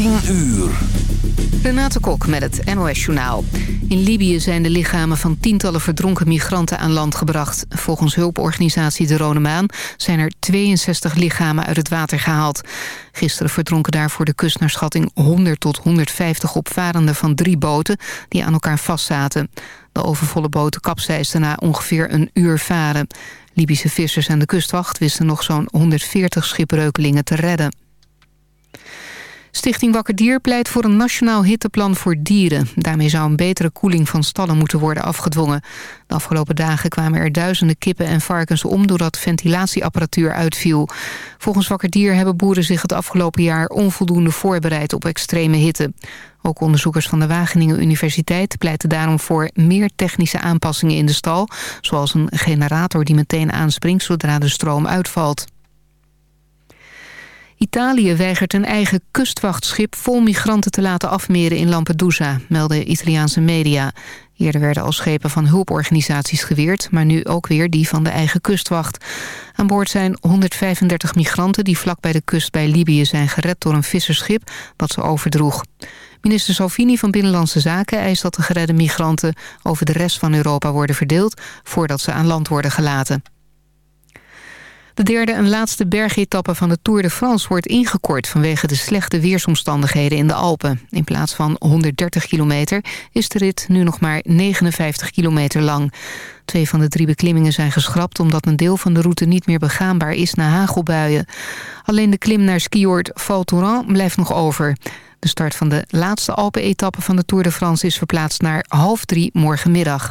10 uur. Renate Kok met het NOS Journaal. In Libië zijn de lichamen van tientallen verdronken migranten aan land gebracht. Volgens hulporganisatie De Rode Maan zijn er 62 lichamen uit het water gehaald. Gisteren verdronken daar voor de kust naar schatting 100 tot 150 opvarenden van drie boten die aan elkaar vastzaten. De overvolle boten kapseisden na ongeveer een uur varen. Libische vissers en de kustwacht wisten nog zo'n 140 schipbreukelingen te redden. Stichting Wakker Dier pleit voor een nationaal hitteplan voor dieren. Daarmee zou een betere koeling van stallen moeten worden afgedwongen. De afgelopen dagen kwamen er duizenden kippen en varkens om... doordat ventilatieapparatuur uitviel. Volgens Wakker Dier hebben boeren zich het afgelopen jaar... onvoldoende voorbereid op extreme hitte. Ook onderzoekers van de Wageningen Universiteit pleiten daarom voor meer technische aanpassingen in de stal, zoals een generator die meteen aanspringt zodra de stroom uitvalt. Italië weigert een eigen kustwachtschip vol migranten te laten afmeren in Lampedusa, melden Italiaanse media. Eerder werden al schepen van hulporganisaties geweerd, maar nu ook weer die van de eigen kustwacht. Aan boord zijn 135 migranten die vlak bij de kust bij Libië zijn gered door een visserschip dat ze overdroeg. Minister Salvini van Binnenlandse Zaken eist dat de geredde migranten over de rest van Europa worden verdeeld voordat ze aan land worden gelaten. De derde en laatste bergetappe van de Tour de France wordt ingekort... vanwege de slechte weersomstandigheden in de Alpen. In plaats van 130 kilometer is de rit nu nog maar 59 kilometer lang. Twee van de drie beklimmingen zijn geschrapt... omdat een deel van de route niet meer begaanbaar is na hagelbuien. Alleen de klim naar skioord Val Thorens blijft nog over. De start van de laatste Alpen-etappe van de Tour de France... is verplaatst naar half drie morgenmiddag.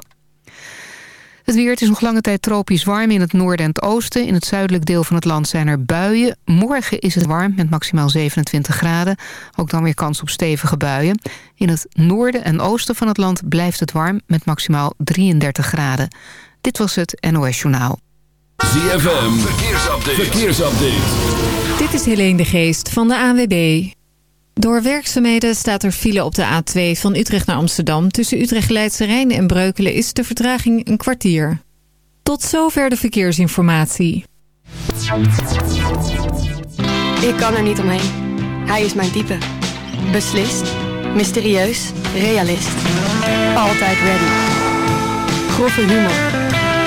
Het weer het is nog lange tijd tropisch warm in het noorden en het oosten. In het zuidelijk deel van het land zijn er buien. Morgen is het warm met maximaal 27 graden. Ook dan weer kans op stevige buien. In het noorden en oosten van het land blijft het warm met maximaal 33 graden. Dit was het NOS Journaal. ZFM, verkeersupdate. verkeersupdate. Dit is Helene de Geest van de ANWB. Door werkzaamheden staat er file op de A2 van Utrecht naar Amsterdam. Tussen Utrecht Leidse Rijn en Breukelen is de vertraging een kwartier. Tot zover de verkeersinformatie. Ik kan er niet omheen. Hij is mijn type. Beslist, mysterieus, realist. Altijd ready. Grove humor.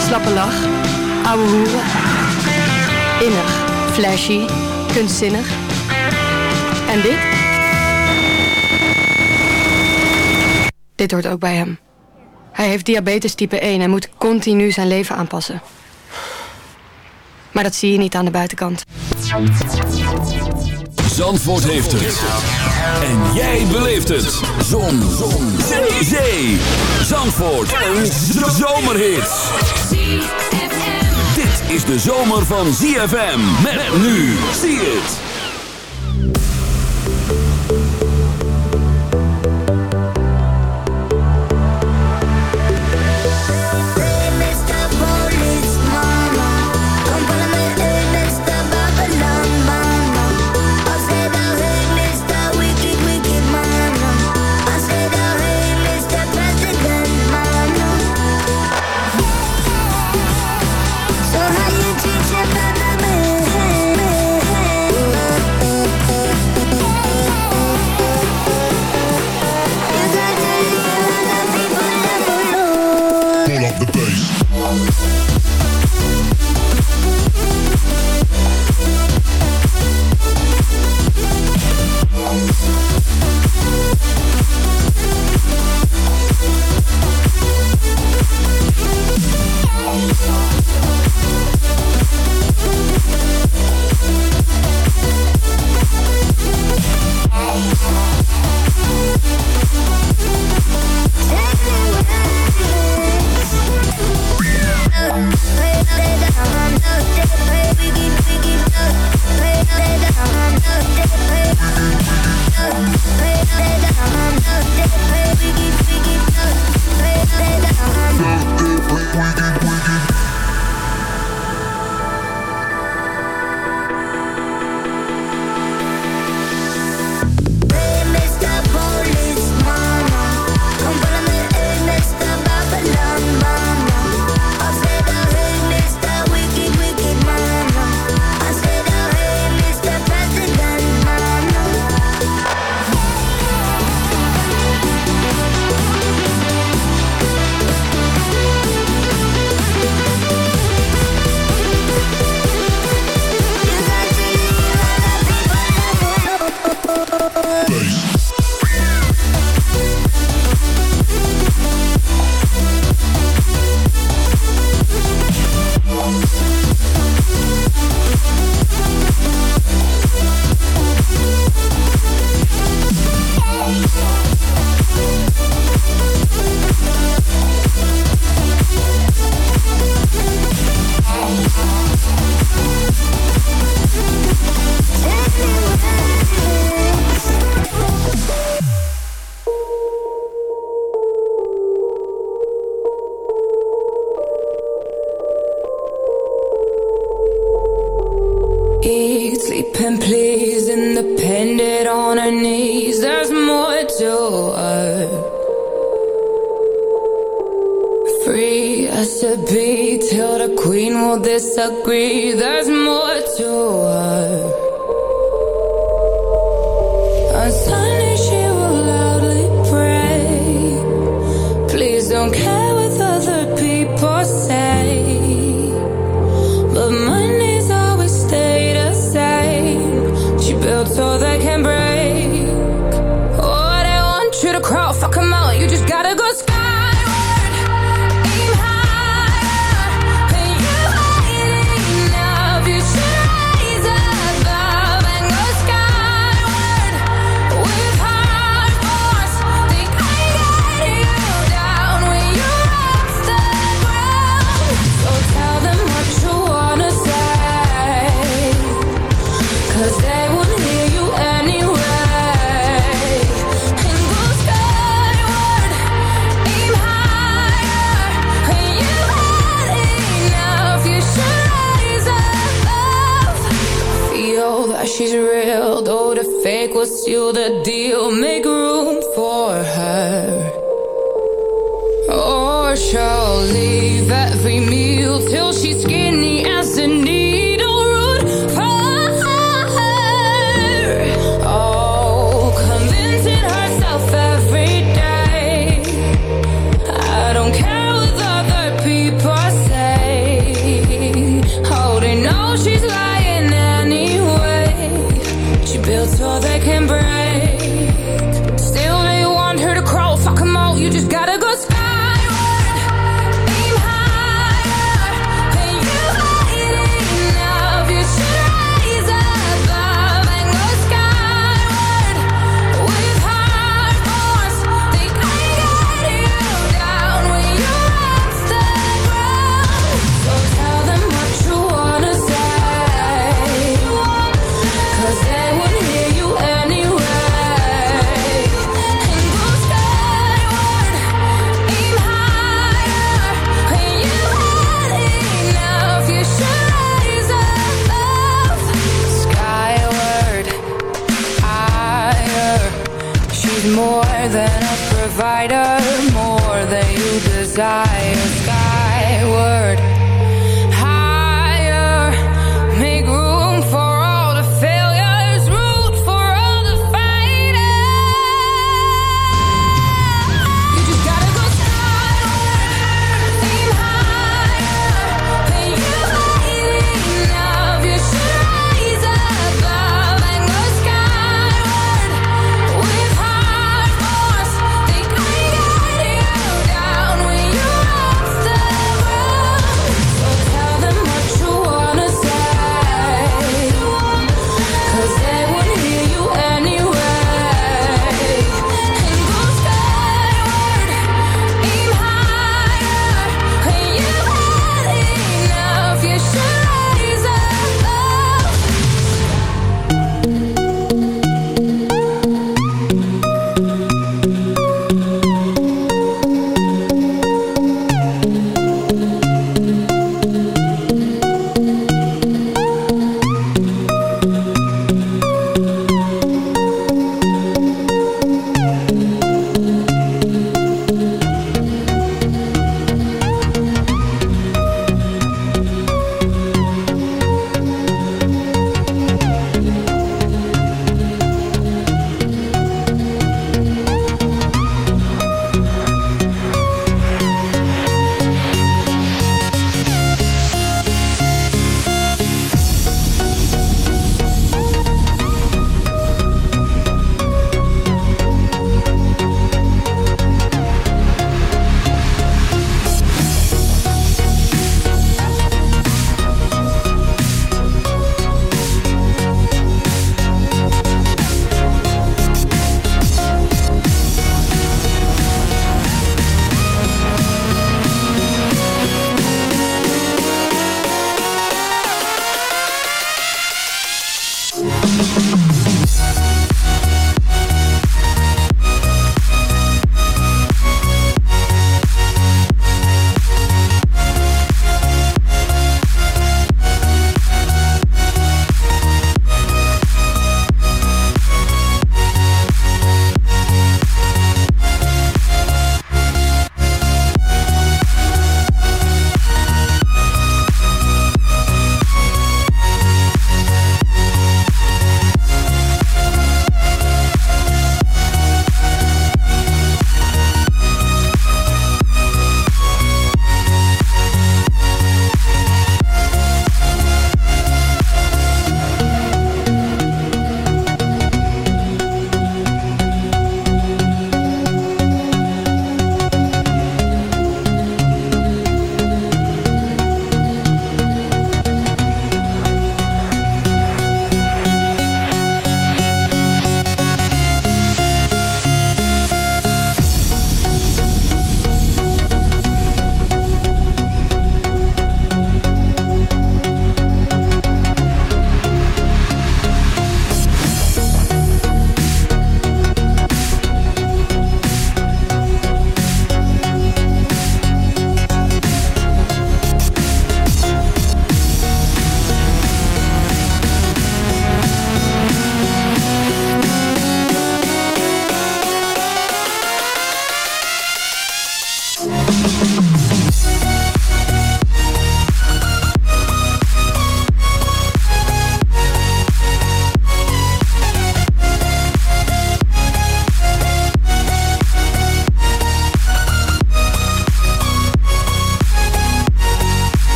Slappe lach. Ouwe hoeren. Innig, flashy, kunstzinnig. En dit? Dit hoort ook bij hem. Hij heeft diabetes type 1 en moet continu zijn leven aanpassen. Maar dat zie je niet aan de buitenkant. Zandvoort heeft het. En jij beleeft het. Zon. Zon. Zandvoort. Een zomerhit. Dit is de zomer van ZFM. Met nu. Zie het.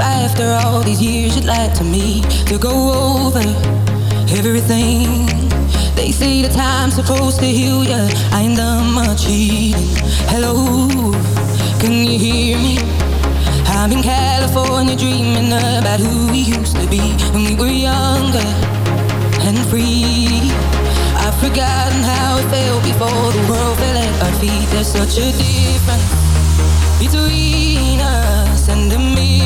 after all these years you'd like to me to go over everything. They say the time's supposed to heal ya. I ain't done much healing. Hello, can you hear me? I'm in California dreaming about who we used to be when we were younger and free. I've forgotten how it felt before the world fell at our feet. There's such a difference between us and me.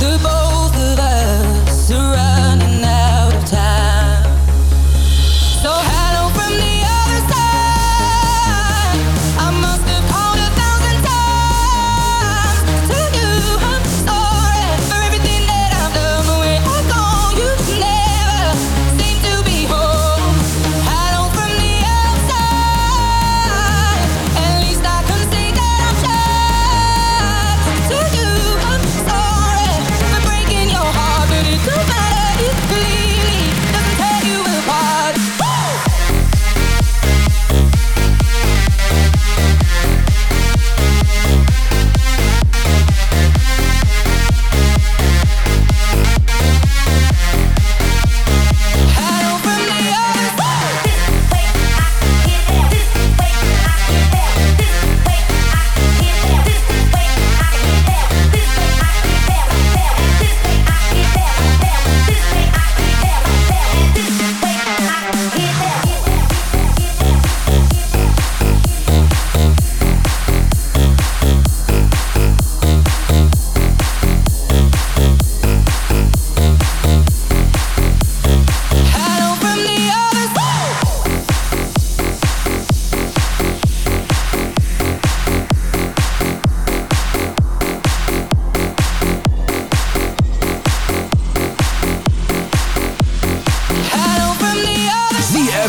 de.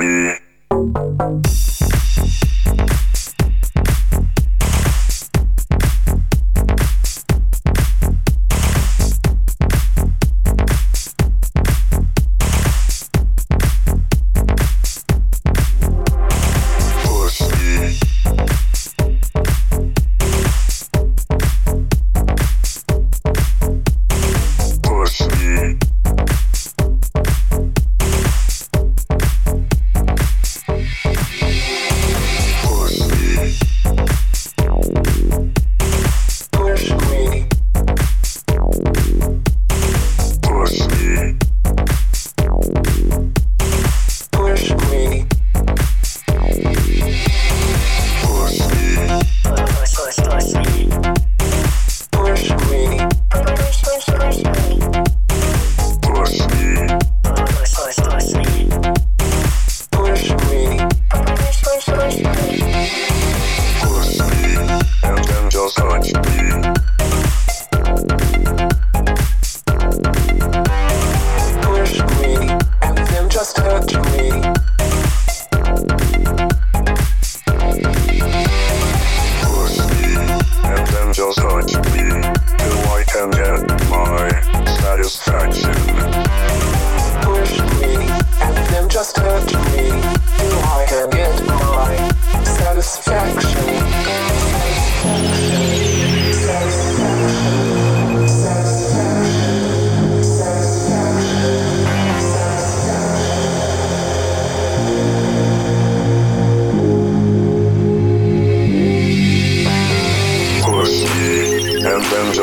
Lee.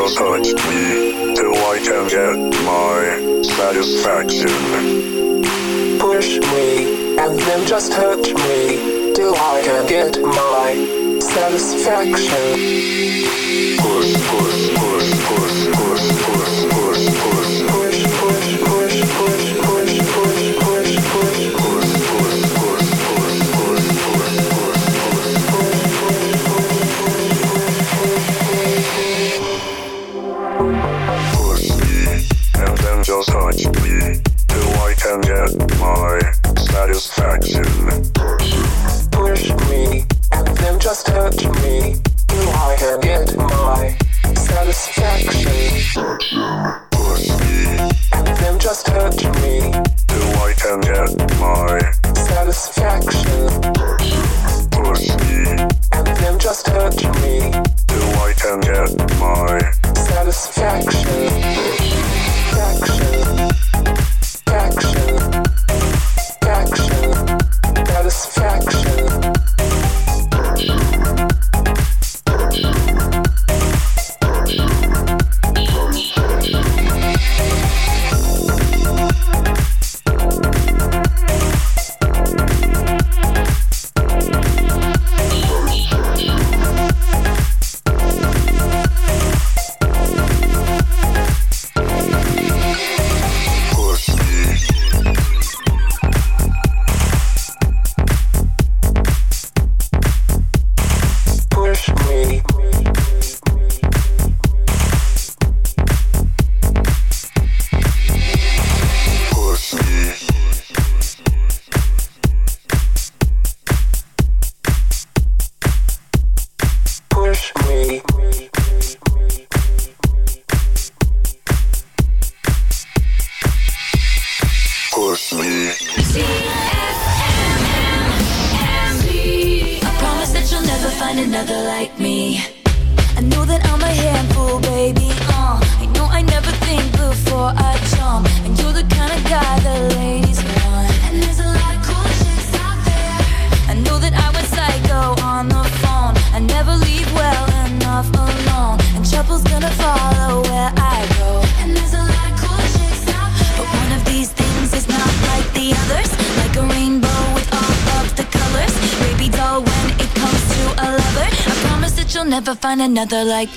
just hurt me till I can get my satisfaction. Push me and then just hurt me till I can get my satisfaction. Push, push, push, push, push, push, push. another like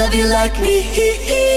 love you like me.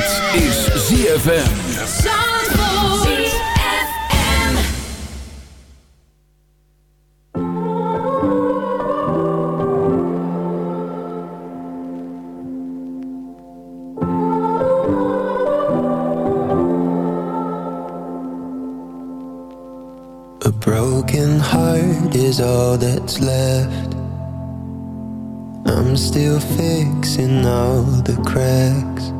Dit is ZFM. A broken heart is all that's left I'm still fixing all the cracks